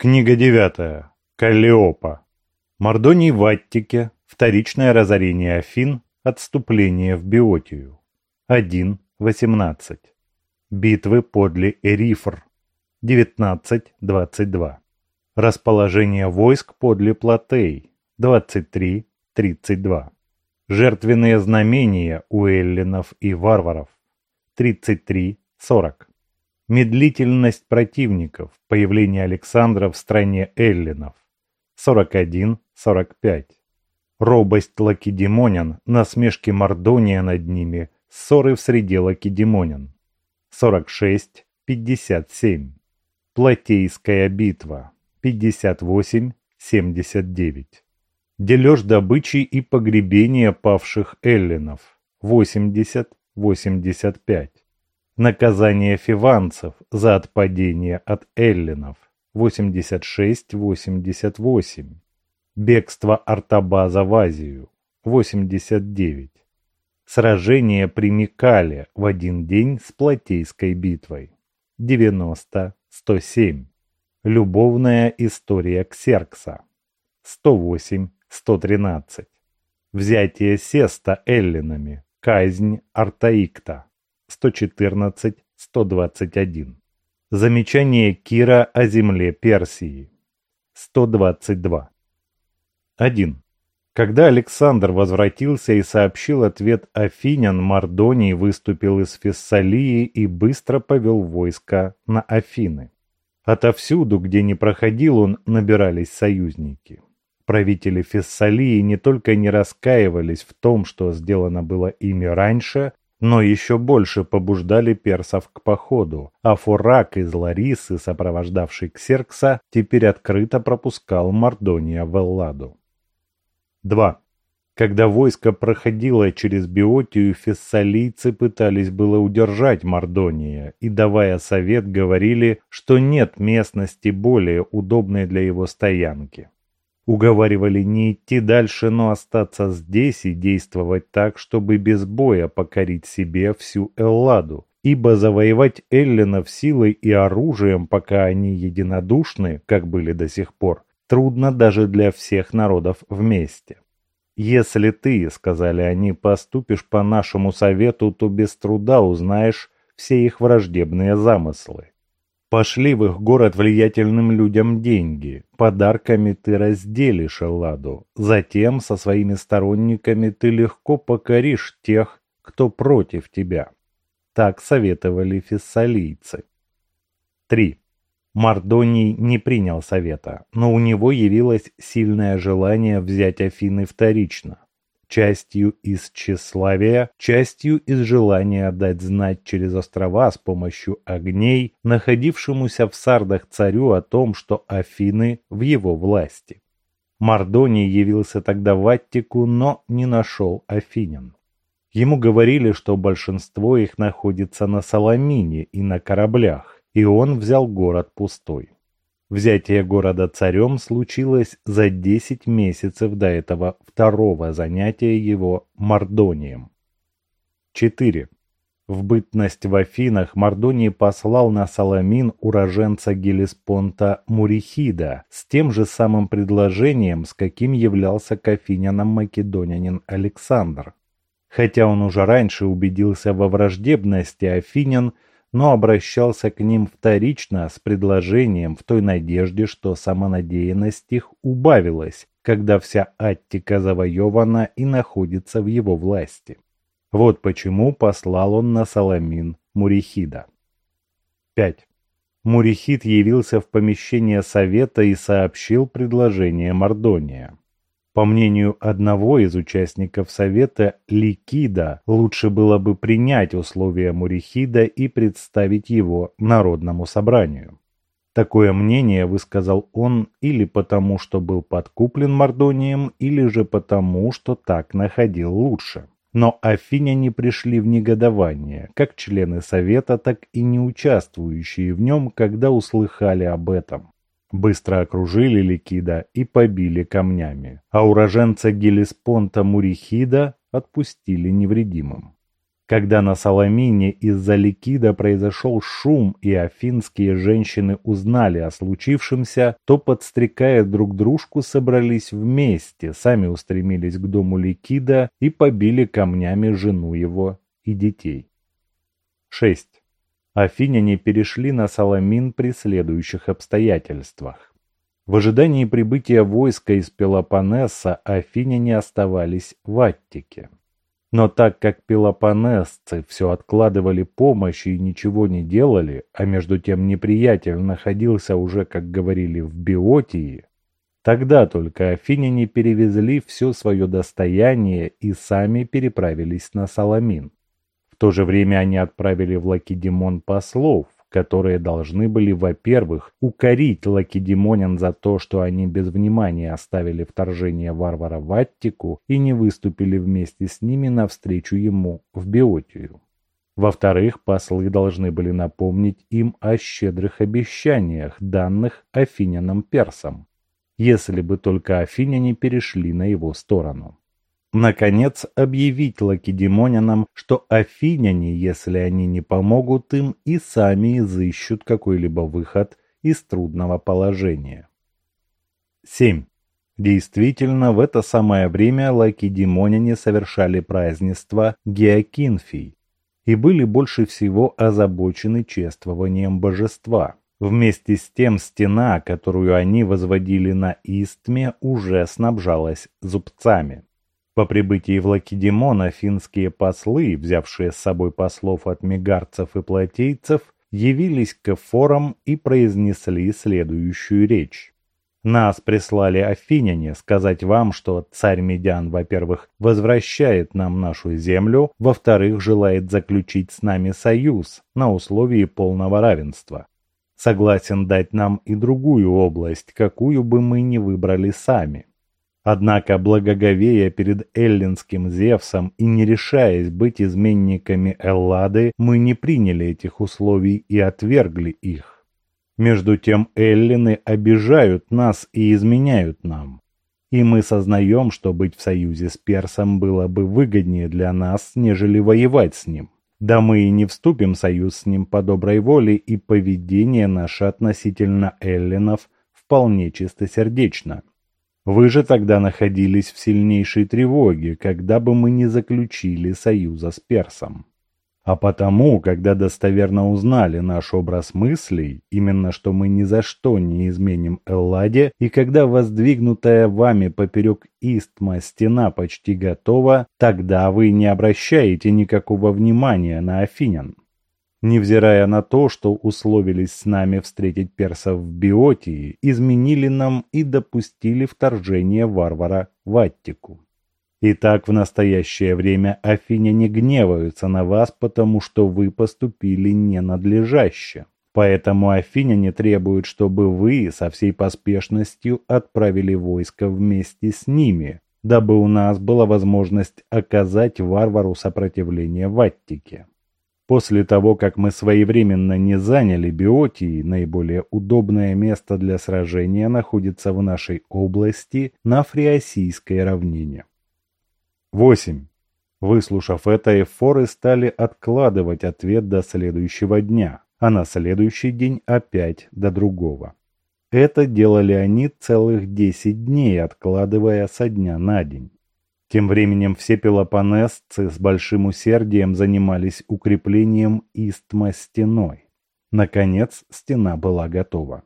Книга девятая. Каллиопа. Мардоний в Аттике. Вторичное разорение Афин. Отступление в Биотию. 1.18. Битвы подле Эрифр. 19.22. Расположение войск подле Платей. 23.32. Жертвенные знамения у эллинов и варваров. 33.40. Медлительность противников. Появление Александра в стране эллинов. 41-45. Робость лакедемонян, насмешки Мордония над ними, ссоры в среде лакедемонян. 46-57. Платейская битва. 58-79. Дележ добычи и погребение павших эллинов. 80-85. Наказание фиванцев за отпадение от эллинов 86-88. Бегство Артабаза в Азию 89. Сражение при Микале в один день с Платейской битвой 90-107. Любовная история Ксеркса 108-113. Взятие Сеста эллинами. Казнь Артаикта 114-121. Замечание Кира о земле Персии. 122. 1. Когда Александр возвратился и сообщил ответ Афинян, Мардоний выступил из Фессалии и быстро повел войска на Афины. Отовсюду, где не проходил он, набирались союзники. Правители Фессалии не только не раскаивались в том, что сделано было ими раньше, но еще больше побуждали персов к походу, а Фурак из Ларисы, сопровождавший Ксеркса, теперь открыто пропускал Мардония в Элладу. 2. Когда войско проходило через Биотию, фессалийцы пытались было удержать Мардония и, давая совет, говорили, что нет местности более удобной для его стоянки. Уговаривали не идти дальше, но остаться здесь и действовать так, чтобы без боя покорить себе всю Элладу. Ибо завоевать эллинов силой и оружием, пока они единодушны, как были до сих пор, трудно даже для всех народов вместе. «Если ты, — сказали они, — поступишь по нашему совету, то без труда узнаешь все их враждебные замыслы. Пошли в их город влиятельным людям деньги. Подарками ты разделишь Элладу. Затем со своими сторонниками ты легко покоришь тех, кто против тебя. Так советовали фессалийцы. 3. Мардоний не принял совета, но у него явилось сильное желание взять Афины вторично частью из тщеславия, частью из желания дать знать через острова с помощью огней, находившемуся в Сардах царю о том, что Афины в его власти. Мардоний явился тогда в Аттику, но не нашел Афинян. Ему говорили, что большинство их находится на Саламине и на кораблях, и он взял город пустой. Взятие города царем случилось за 10 месяцев до этого второго занятия его Мардонием. 4. В бытность в Афинах Мардоний послал на Саламин уроженца Гелеспонта Мурихида с тем же самым предложением, с каким являлся к афинянам македонянин Александр. Хотя он уже раньше убедился во враждебности афинян, но обращался к ним вторично с предложением в той надежде, что самонадеянность их убавилась, когда вся Аттика завоевана и находится в его власти. Вот почему послал он на Саламин Мурихида. 5. Мурихид явился в помещение совета и сообщил предложение Мардония. По мнению одного из участников совета Ликида, лучше было бы принять условия Мурихида и представить его народному собранию. Такое мнение высказал он или потому, что был подкуплен Мардонием, или же потому, что так находил лучше. Но афиняне пришли в негодование, как члены совета, так и не участвующие в нем, когда услыхали об этом. Быстро окружили Ликида и побили камнями, а уроженца Гелеспонта Мурихида отпустили невредимым. Когда на Саламине из-за Ликида произошел шум и афинские женщины узнали о случившемся, то, подстрекая друг дружку, собрались вместе, сами устремились к дому Ликида и побили камнями жену его и детей. 6. Афиняне перешли на Саламин при следующих обстоятельствах. В ожидании прибытия войска из Пелопоннеса афиняне оставались в Аттике. Но так как пелопонесцы все откладывали помощь и ничего не делали, а между тем неприятель находился уже, как говорили, в Биотии, тогда только афиняне перевезли все свое достояние и сами переправились на Саламин. То же время они отправили в Лакедемон послов, которые должны были, во-первых, укорить лакедемонян за то, что они без внимания оставили вторжение варвара в Аттику и не выступили вместе с ними навстречу ему в Биотию. Во-вторых, послы должны были напомнить им о щедрых обещаниях, данных афинянам-персам, если бы только афиняне перешли на его сторону. Наконец, объявить лакедемонянам, что афиняне, если они не помогут им, и сами изыщут какой-либо выход из трудного положения. 7. Действительно, в это самое время лакедемоняне совершали празднество Геокинфий и были больше всего озабочены чествованием божества. Вместе с тем стена, которую они возводили на Истме, уже снабжалась зубцами. По прибытии в Лакедемон афинские послы, взявшие с собой послов от мегарцев и платейцев, явились к эфорам и произнесли следующую речь. Нас прислали афиняне сказать вам, что царь Медян, во-первых, возвращает нам нашу землю, во-вторых, желает заключить с нами союз на условии полного равенства. Согласен дать нам и другую область, какую бы мы ни выбрали сами. Однако, благоговея перед эллинским Зевсом и не решаясь быть изменниками Эллады, мы не приняли этих условий и отвергли их. Между тем эллины обижают нас и изменяют нам. И мы сознаем, что быть в союзе с персом было бы выгоднее для нас, нежели воевать с ним. Да мы и не вступим в союз с ним по доброй воле, и поведение наше относительно эллинов вполне чистосердечно. Вы же тогда находились в сильнейшей тревоге, когда бы мы не заключили союза с персом. А потому, когда достоверно узнали наш образ мыслей, именно что мы ни за что не изменим Элладе, и когда воздвигнутая вами поперек Истма стена почти готова, тогда вы не обращаете никакого внимания на афинян невзирая на то, что условились с нами встретить персов в Биотии, изменили нам и допустили вторжение варвара в Аттику. Итак, в настоящее время афиняне гневаются на вас, потому что вы поступили ненадлежаще. Поэтому афиняне требуют, чтобы вы со всей поспешностью отправили войско вместе с ними, дабы у нас была возможность оказать варвару сопротивление в Аттике. После того, как мы своевременно не заняли Биотии, наиболее удобное место для сражения находится в нашей области на Фриосийской равнине. 8. Выслушав это, эфоры стали откладывать ответ до следующего дня, а на следующий день опять до другого. Это делали они целых 10 дней, откладывая со дня на день. Тем временем все пелопонесцы с большим усердием занимались укреплением истма стеной. Наконец, стена была готова.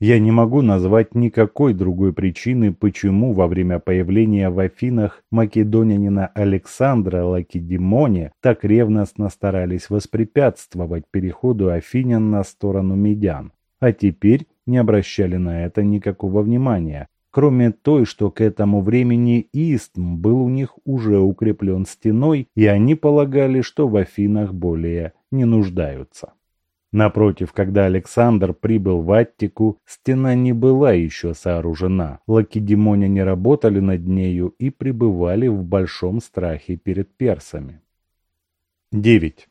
Я не могу назвать никакой другой причины, почему во время появления в Афинах македонянина Александра Лакедемоне так ревностно старались воспрепятствовать переходу афинян на сторону медян, а теперь не обращали на это никакого внимания, кроме той, что к этому времени Истм был у них уже укреплен стеной, и они полагали, что в Афинах более не нуждаются. Напротив, когда Александр прибыл в Аттику, стена не была еще сооружена, лакедемоне не работали над нею и пребывали в большом страхе перед персами. 9.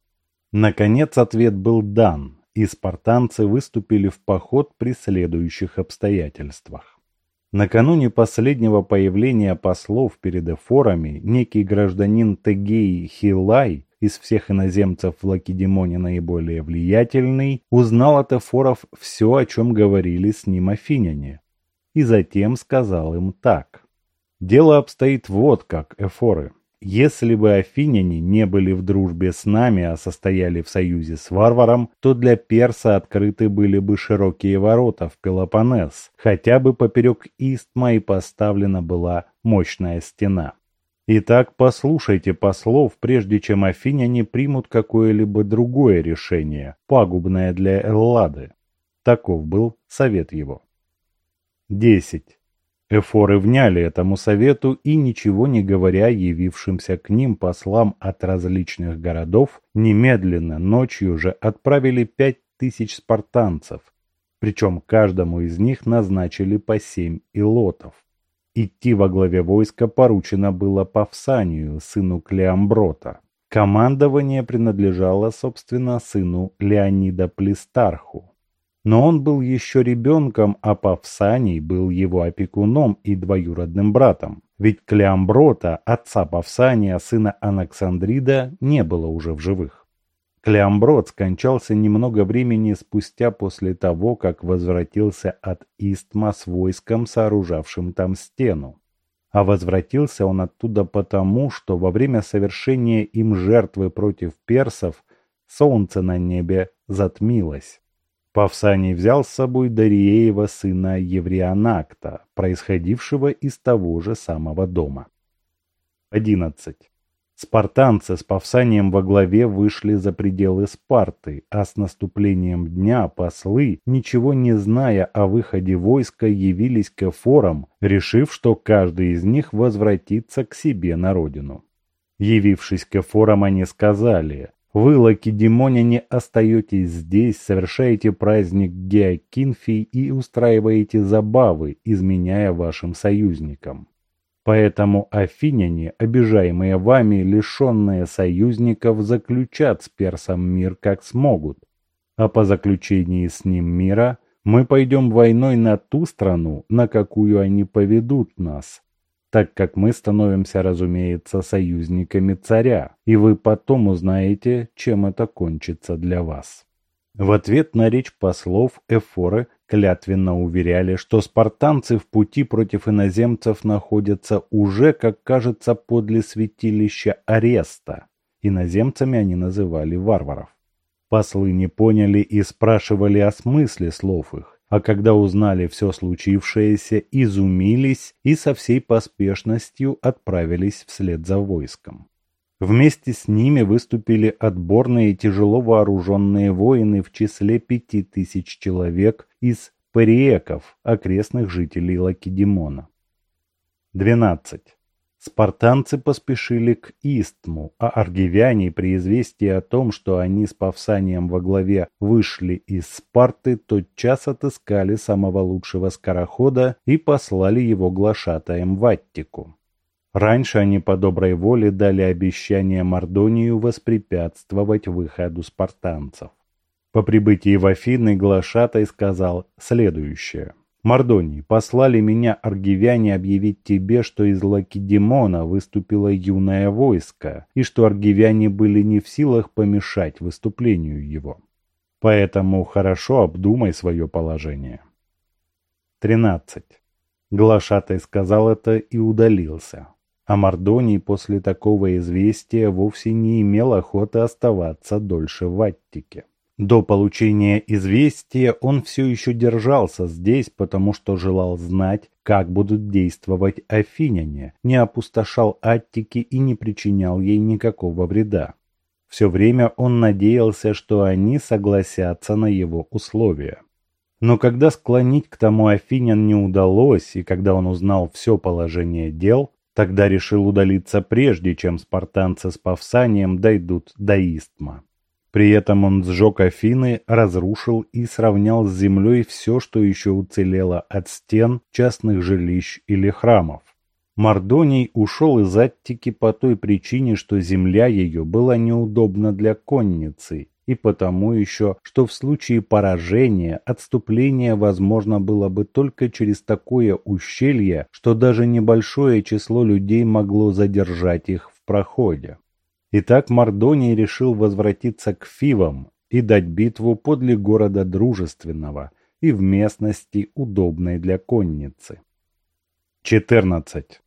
Наконец ответ был дан, и спартанцы выступили в поход при следующих обстоятельствах. Накануне последнего появления послов перед эфорами некий гражданин Тегей Хилай из всех иноземцев в Лакедемоне наиболее влиятельный, узнал от эфоров все, о чем говорили с ним афиняне. И затем сказал им так. «Дело обстоит вот как, эфоры. Если бы афиняне не были в дружбе с нами, а состояли в союзе с варваром, то для перса открыты были бы широкие ворота в Пелопоннес, хотя бы поперек Истма и поставлена была мощная стена. Итак, послушайте послов, прежде чем афиняне примут какое-либо другое решение, пагубное для Эллады. Таков был совет его. 10. Эфоры вняли этому совету и, ничего не говоря явившимся к ним послам от различных городов, немедленно ночью же отправили пять тысяч спартанцев, причем каждому из них назначили по семь илотов. Идти во главе войска поручено было Павсанию, сыну Клеамброта. Командование принадлежало, собственно, сыну Леонида Плестарху. Но он был еще ребенком, а Павсаний был его опекуном и двоюродным братом. Ведь Клеамброта, отца Павсания, сына Анаксандрида, не было уже в живых. Клеамброд скончался немного времени спустя после того, как возвратился от Истма с войском, сооружавшим там стену. А возвратился он оттуда потому, что во время совершения им жертвы против персов солнце на небе затмилось. Павсаний взял с собой Дариеева сына Еврианакта, происходившего из того же самого дома. 11. Спартанцы с Павсанием во главе вышли за пределы Спарты, а с наступлением дня послы, ничего не зная о выходе войска, явились к эфорам, решив, что каждый из них возвратится к себе на родину. Явившись к эфорам, они сказали, вы, лакедемоняне, остаетесь здесь, совершаете праздник Геокинфий и устраиваете забавы, изменяя вашим союзникам. Поэтому афиняне, обижаемые вами, лишенные союзников, заключат с персом мир как смогут. А по заключении с ним мира мы пойдем войной на ту страну, на какую они поведут нас, так как мы становимся, разумеется, союзниками царя, и вы потом узнаете, чем это кончится для вас. В ответ на речь послов эфоры клятвенно уверяли, что спартанцы в пути против иноземцев находятся уже, как кажется, подле святилища Ареста. Иноземцами они называли варваров. Послы не поняли и спрашивали о смысле слов их а когда узнали все случившееся, изумились и со всей поспешностью отправились вслед за войском. Вместе с ними выступили отборные тяжело вооруженные воины в числе пяти тысяч человек из париеков, окрестных жителей Лакедемона. 12. Спартанцы поспешили к Истму, а аргивяне при известии о том, что они с Павсанием во главе вышли из Спарты, тотчас отыскали самого лучшего скорохода и послали его глашатаем в Аттику. Раньше они по доброй воле дали обещание Мардонию воспрепятствовать выходу спартанцев. По прибытии в Афины глашатай сказал следующее – Мардоний, послали меня аргивяне объявить тебе, что из Лакедемона выступило юное войско, и что аргивяне были не в силах помешать выступлению его. Поэтому хорошо обдумай свое положение. 13. Глашатай сказал это и удалился. А Мардоний после такого известия вовсе не имел охоты оставаться дольше в Аттике. До получения известия он все еще держался здесь, потому что желал знать, как будут действовать афиняне, не опустошал Аттики и не причинял ей никакого вреда. Все время он надеялся, что они согласятся на его условия. Но когда склонить к тому афинян не удалось, и когда он узнал все положение дел, тогда решил удалиться прежде, чем спартанцы с Павсанием дойдут до Истма. При этом он сжег Афины, разрушил и сравнял с землей все, что еще уцелело от стен, частных жилищ или храмов. Мардоний ушел из Аттики по той причине, что земля ее была неудобна для конницы, и потому еще, что в случае поражения отступление возможно было бы только через такое ущелье, что даже небольшое число людей могло задержать их в проходе. Итак, Мардоний решил возвратиться к Фивам и дать битву подле города Дружественного и в местности, удобной для конницы. 14.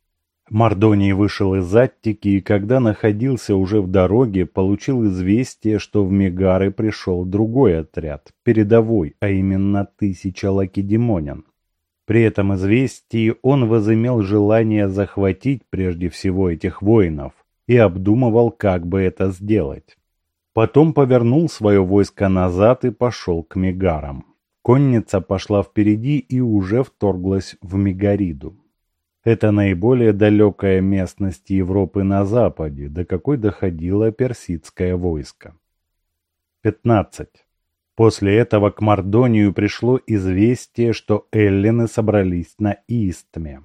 Мардоний вышел из Аттики и когда находился уже в дороге, получил известие, что в Мегары пришел другой отряд, передовой, а именно тысяча лакедемонян. При этом известии он возымел желание захватить прежде всего этих воинов и обдумывал, как бы это сделать. Потом повернул свое войско назад и пошел к Мегарам. Конница пошла впереди и уже вторглась в Мегариду. Это наиболее далекая местность Европы на западе, до какой доходило персидское войско. 15. После этого к Мардонию пришло известие, что эллины собрались на Истме.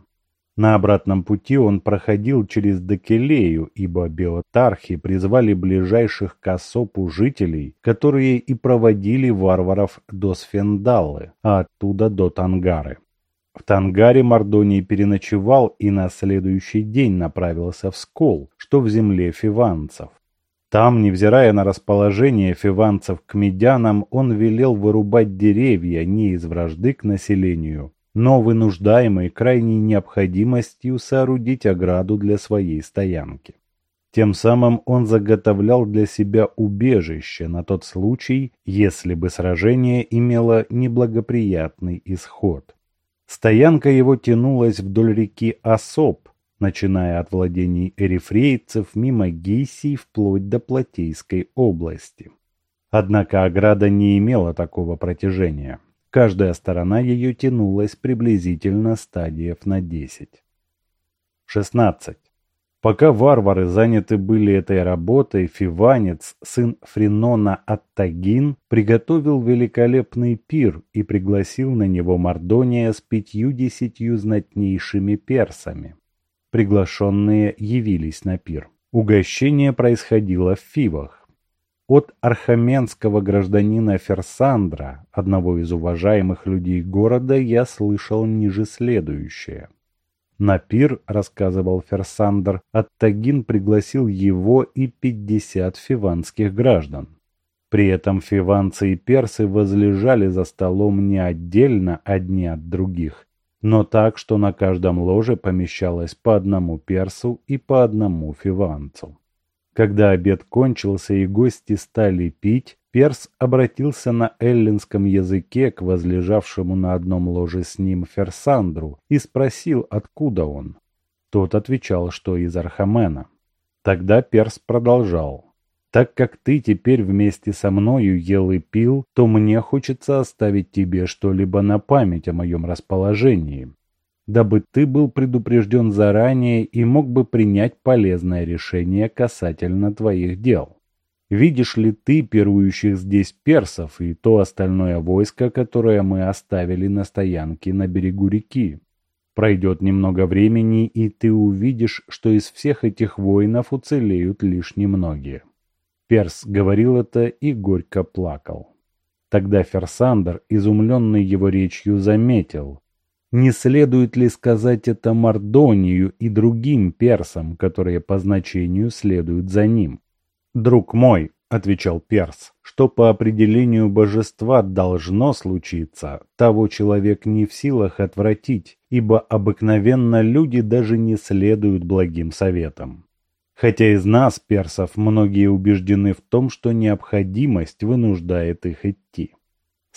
На обратном пути он проходил через Декелею, ибо биотархи призвали ближайших к Осопу жителей, которые и проводили варваров до Сфендалы, а оттуда до Тангары. В Тангаре Мардоний переночевал и на следующий день направился в Скол, что в земле фиванцев. Там, невзирая на расположение фиванцев к медянам, он велел вырубать деревья не из вражды к населению, но вынуждаемый крайней необходимостью соорудить ограду для своей стоянки. Тем самым он заготовлял для себя убежище на тот случай, если бы сражение имело неблагоприятный исход. Стоянка его тянулась вдоль реки Осоп, начиная от владений эрифрейцев мимо Гейсий вплоть до Платейской области. Однако ограда не имела такого протяжения. Каждая сторона ее тянулась приблизительно стадиев на 10. 16. Пока варвары заняты были этой работой, Фиванец, сын Фринона Аттагин, приготовил великолепный пир и пригласил на него Мардония с пятью-десятью знатнейшими персами. Приглашенные явились на пир. Угощение происходило в Фивах. От архаменского гражданина Ферсандра, одного из уважаемых людей города, я слышал ниже следующее. На пир, рассказывал Ферсандр, Аттагин пригласил его и пятьдесят фиванских граждан. При этом фиванцы и персы возлежали за столом не отдельно одни от других, но так, что на каждом ложе помещалось по одному персу и по одному фиванцу. Когда обед кончился и гости стали пить, Перс обратился на эллинском языке к возлежавшему на одном ложе с ним Ферсандру и спросил, откуда он. Тот отвечал, что из Архамена. Тогда Перс продолжал. «Так как ты теперь вместе со мною ел и пил, то мне хочется оставить тебе что-либо на память о моем расположении дабы ты был предупрежден заранее и мог бы принять полезное решение касательно твоих дел. Видишь ли ты пирующих здесь персов и то остальное войско, которое мы оставили на стоянке на берегу реки? Пройдет немного времени, и ты увидишь, что из всех этих воинов уцелеют лишь немногие. Перс говорил это и горько плакал. Тогда Ферсандр, изумленный его речью, заметил, не следует ли сказать это Мардонию и другим персам, которые по значению следуют за ним? «Друг мой», — отвечал перс, — «что по определению божества должно случиться, того человек не в силах отвратить, ибо обыкновенно люди даже не следуют благим советам. Хотя из нас, персов, многие убеждены в том, что необходимость вынуждает их идти.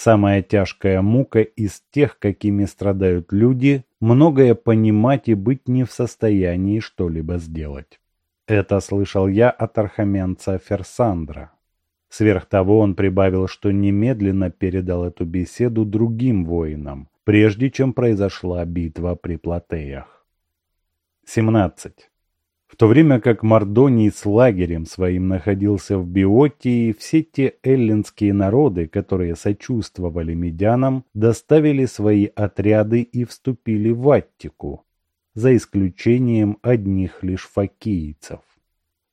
Самая тяжкая мука из тех, какими страдают люди, многое понимать и быть не в состоянии что-либо сделать. Это слышал я от архаменца Ферсандра. Сверх того он прибавил, что немедленно передал эту беседу другим воинам, прежде чем произошла битва при Платеях. 17. В то время как Мардоний с лагерем своим находился в Биотии, все те эллинские народы, которые сочувствовали медянам, доставили свои отряды и вступили в Аттику, за исключением одних лишь факийцев.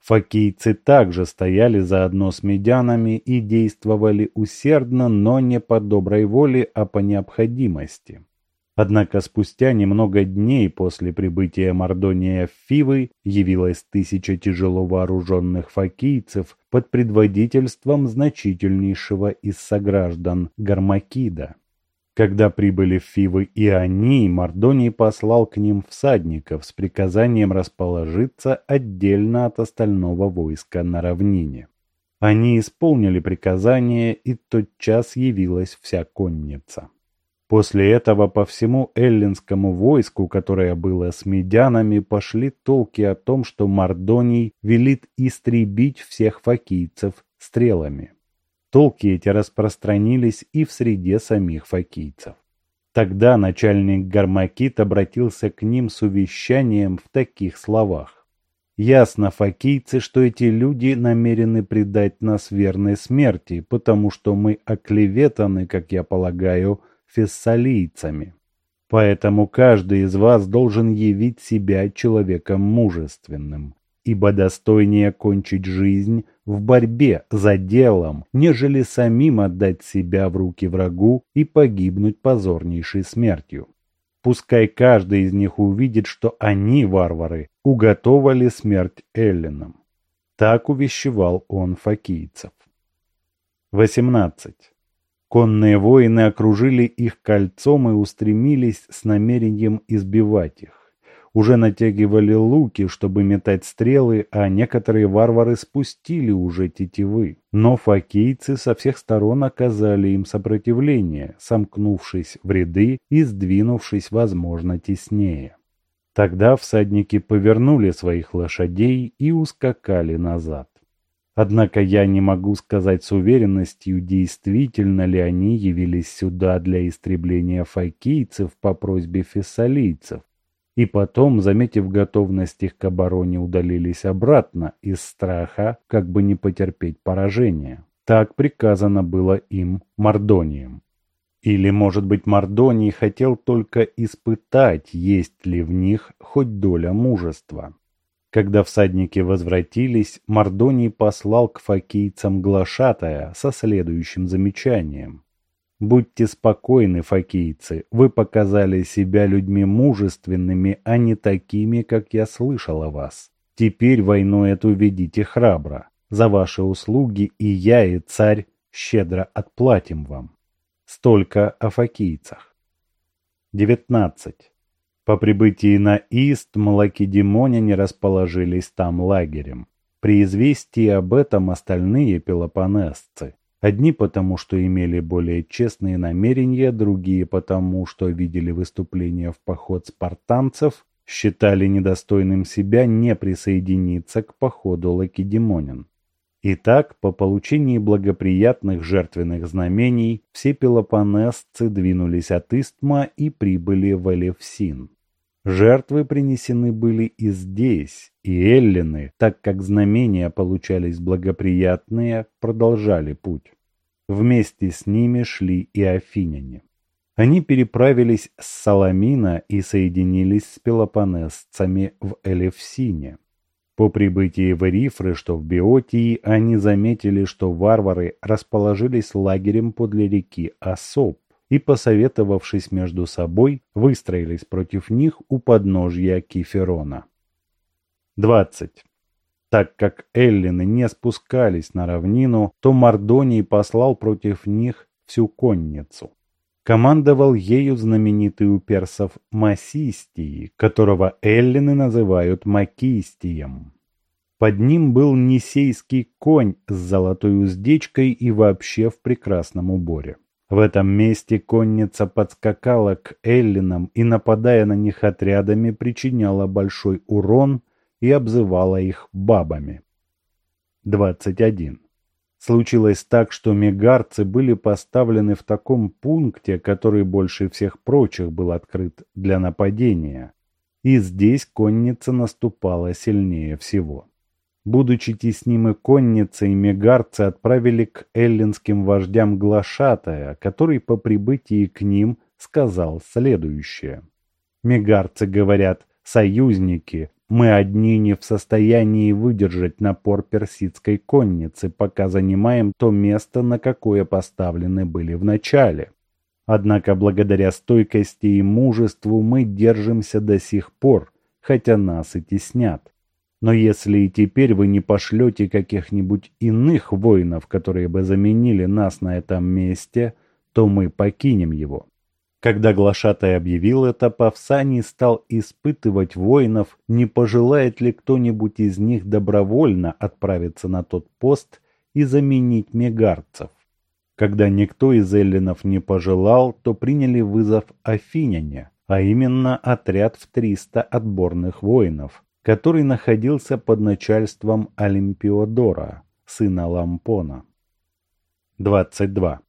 Факийцы также стояли заодно с медянами и действовали усердно, но не по доброй воле, а по необходимости. Однако спустя немного дней после прибытия Мардония в Фивы явилась тысяча тяжело вооруженных факийцев под предводительством значительнейшего из сограждан Гармакида. Когда прибыли в Фивы и они, Мардоний послал к ним всадников с приказанием расположиться отдельно от остального войска на равнине. Они исполнили приказание, и тотчас явилась вся конница. После этого по всему эллинскому войску, которое было с медянами, пошли толки о том, что Мардоний велит истребить всех факийцев стрелами. Толки эти распространились и в среде самих факийцев. Тогда начальник Гармакит обратился к ним с увещанием в таких словах. «Ясно, факийцы, что эти люди намерены предать нас верной смерти, потому что мы оклеветаны, как я полагаю, фессалийцами. Поэтому каждый из вас должен явить себя человеком мужественным, ибо достойнее кончить жизнь в борьбе за делом, нежели самим отдать себя в руки врагу и погибнуть позорнейшей смертью. Пускай каждый из них увидит, что они, варвары, уготовали смерть эллинам. Так увещевал он факийцев. 18. Конные воины окружили их кольцом и устремились с намерением избивать их. Уже натягивали луки, чтобы метать стрелы, а некоторые варвары спустили уже тетивы. Но факийцы со всех сторон оказали им сопротивление, сомкнувшись в ряды и сдвинувшись, возможно, теснее. Тогда всадники повернули своих лошадей и ускакали назад. Однако я не могу сказать с уверенностью, действительно ли они явились сюда для истребления файкийцев по просьбе фессалийцев, и потом, заметив готовность их к обороне, удалились обратно из страха, как бы не потерпеть поражения. Так приказано было им Мордонием. Или, может быть, Мордоний хотел только испытать, есть ли в них хоть доля мужества. Когда всадники возвратились, Мардоний послал к факийцам глашатая со следующим замечанием. «Будьте спокойны, факийцы, вы показали себя людьми мужественными, а не такими, как я слышал о вас. Теперь войну эту ведите храбро. За ваши услуги и я, и царь щедро отплатим вам». Столько о факийцах. 19. По прибытии на Ист малакедемоняне расположились там лагерем. При известии об этом остальные пелопонесцы. Одни потому, что имели более честные намерения, другие потому, что видели выступление в поход спартанцев, считали недостойным себя не присоединиться к походу лакедемонян. Итак, по получении благоприятных жертвенных знамений, все пелопонесцы двинулись от Истма и прибыли в Элевсин. Жертвы принесены были и здесь, и эллины, так как знамения получались благоприятные, продолжали путь. Вместе с ними шли и афиняне. Они переправились с Саламина и соединились с пелопонесцами в Элевсине. По прибытии в Эрифры, что в Биотии, они заметили, что варвары расположились лагерем подле реки Асоп и, посоветовавшись между собой, выстроились против них у подножья Киферона. 20. Так как эллины не спускались на равнину, то Мардоний послал против них всю конницу. Командовал ею знаменитый у персов Масистий, которого эллины называют Макистием. Под ним был несейский конь с золотой уздечкой и вообще в прекрасном уборе. В этом месте конница подскакала к эллинам и, нападая на них отрядами, причиняла большой урон и обзывала их бабами. 21. Случилось так, что мегарцы были поставлены в таком пункте, который больше всех прочих был открыт для нападения, и здесь конница наступала сильнее всего. Будучи теснимы конницы, мегарцы отправили к эллинским вождям глашатая, который по прибытии к ним сказал следующее. Мегарцы говорят, союзники, мы одни не в состоянии выдержать напор персидской конницы, пока занимаем то место, на какое поставлены были в начале. Однако благодаря стойкости и мужеству мы держимся до сих пор, хотя нас и теснят. Но если и теперь вы не пошлете каких-нибудь иных воинов, которые бы заменили нас на этом месте, то мы покинем его. Когда Глашатай объявил это, Павсаний стал испытывать воинов, не пожелает ли кто-нибудь из них добровольно отправиться на тот пост и заменить мегарцев. Когда никто из эллинов не пожелал, то приняли вызов афиняне, а именно отряд в 300 отборных воинов, который находился под начальством Олимпиодора, сына Лампона. 22.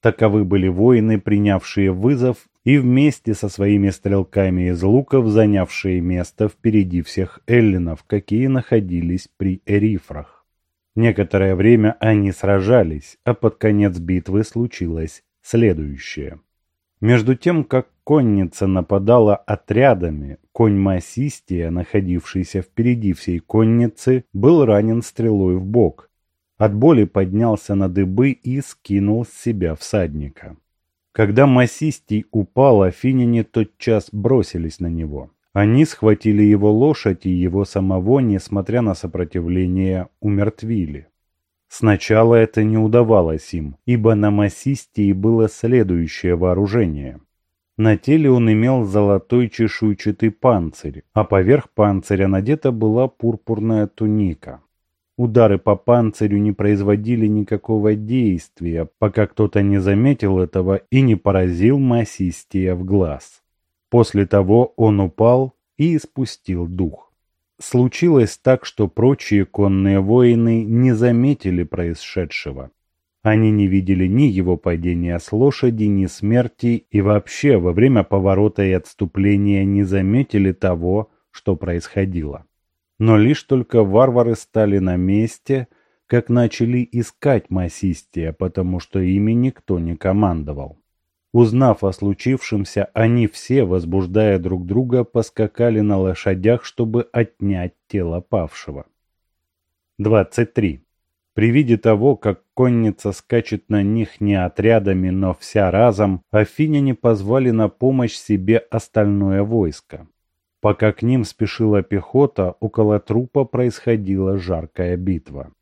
Таковы были воины, принявшие вызов и вместе со своими стрелками из луков занявшие место впереди всех эллинов, какие находились при Эрифрах. Некоторое время они сражались, а под конец битвы случилось следующее. Между тем, как конница нападала отрядами, конь Массистия, находившийся впереди всей конницы, был ранен стрелой в бок, от боли поднялся на дыбы и скинул с себя всадника. Когда Массистий упал, афиняне тотчас бросились на него. Они схватили его лошадь и его самого, несмотря на сопротивление, умертвили. Сначала это не удавалось им, ибо на Массистии было следующее вооружение. На теле он имел золотой чешуйчатый панцирь, а поверх панциря надета была пурпурная туника. Удары по панцирю не производили никакого действия, пока кто-то не заметил этого и не поразил Массистия в глаз. После того он упал и испустил дух. Случилось так, что прочие конные воины не заметили происшедшего. Они не видели ни его падения с лошади, ни смерти, и вообще во время поворота и отступления не заметили того, что происходило. Но лишь только варвары стали на месте, как начали искать Массистия, потому что ими никто не командовал. Узнав о случившемся, они все, возбуждая друг друга, поскакали на лошадях, чтобы отнять тело павшего. 23. При виде того, как конница скачет на них не отрядами, но вся разом, афиняне позвали на помощь себе остальное войско. Пока к ним спешила пехота, около трупа происходила жаркая битва.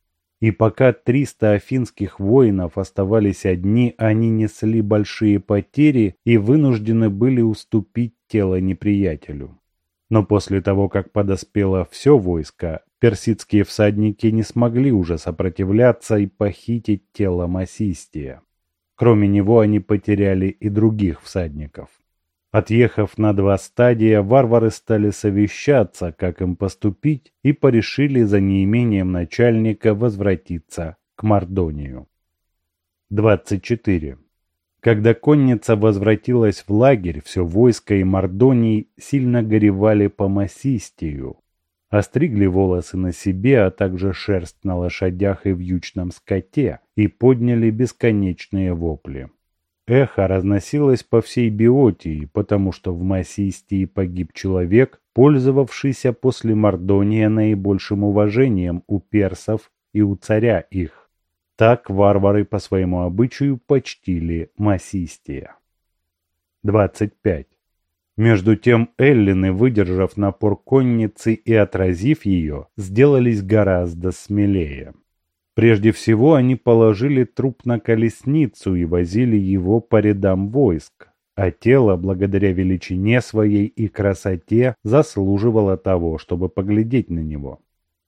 И пока 300 афинских воинов оставались одни, они несли большие потери и вынуждены были уступить тело неприятелю. Но после того, как подоспело все войско, персидские всадники не смогли уже сопротивляться и похитить тело Массистия. Кроме него они потеряли и других всадников. Отъехав на два стадия, варвары стали совещаться, как им поступить, и порешили за неимением начальника возвратиться к Мардонию. 24. Когда конница возвратилась в лагерь, все войско и Мардоний сильно горевали по Массистию. Остригли волосы на себе, а также шерсть на лошадях и вьючном скоте, и подняли бесконечные вопли. Эхо разносилось по всей Биотии, потому что в Массистии погиб человек, пользовавшийся после Мордония наибольшим уважением у персов и у царя их. Так варвары по своему обычаю почтили Массистия. 25. Между тем эллины, выдержав напор конницы и отразив ее, сделались гораздо смелее. Прежде всего они положили труп на колесницу и возили его по рядам войск, а тело, благодаря величине своей и красоте, заслуживало того, чтобы поглядеть на него.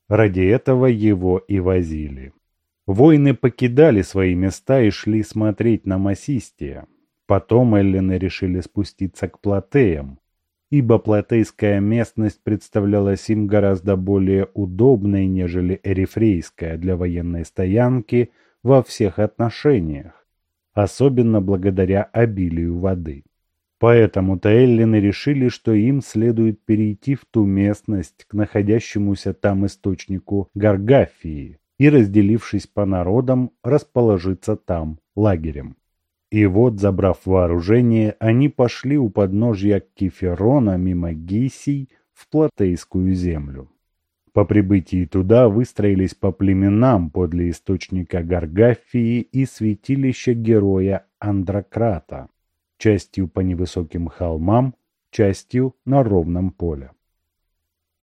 Ради этого его и возили. Воины покидали свои места и шли смотреть на Массистия. Потом эллины решили спуститься к Платеям, ибо платейская местность представлялась им гораздо более удобной, нежели эрифрейская для военной стоянки во всех отношениях, особенно благодаря обилию воды. Поэтому-то эллины решили, что им следует перейти в ту местность к находящемуся там источнику Гаргафии и, разделившись по народам, расположиться там лагерем. И вот, забрав вооружение, они пошли у подножья Кеферона мимо Гисий в Платейскую землю. По прибытии туда выстроились по племенам подле источника Гаргафии и святилища героя Андрократа. частью по невысоким холмам, частью на ровном поле.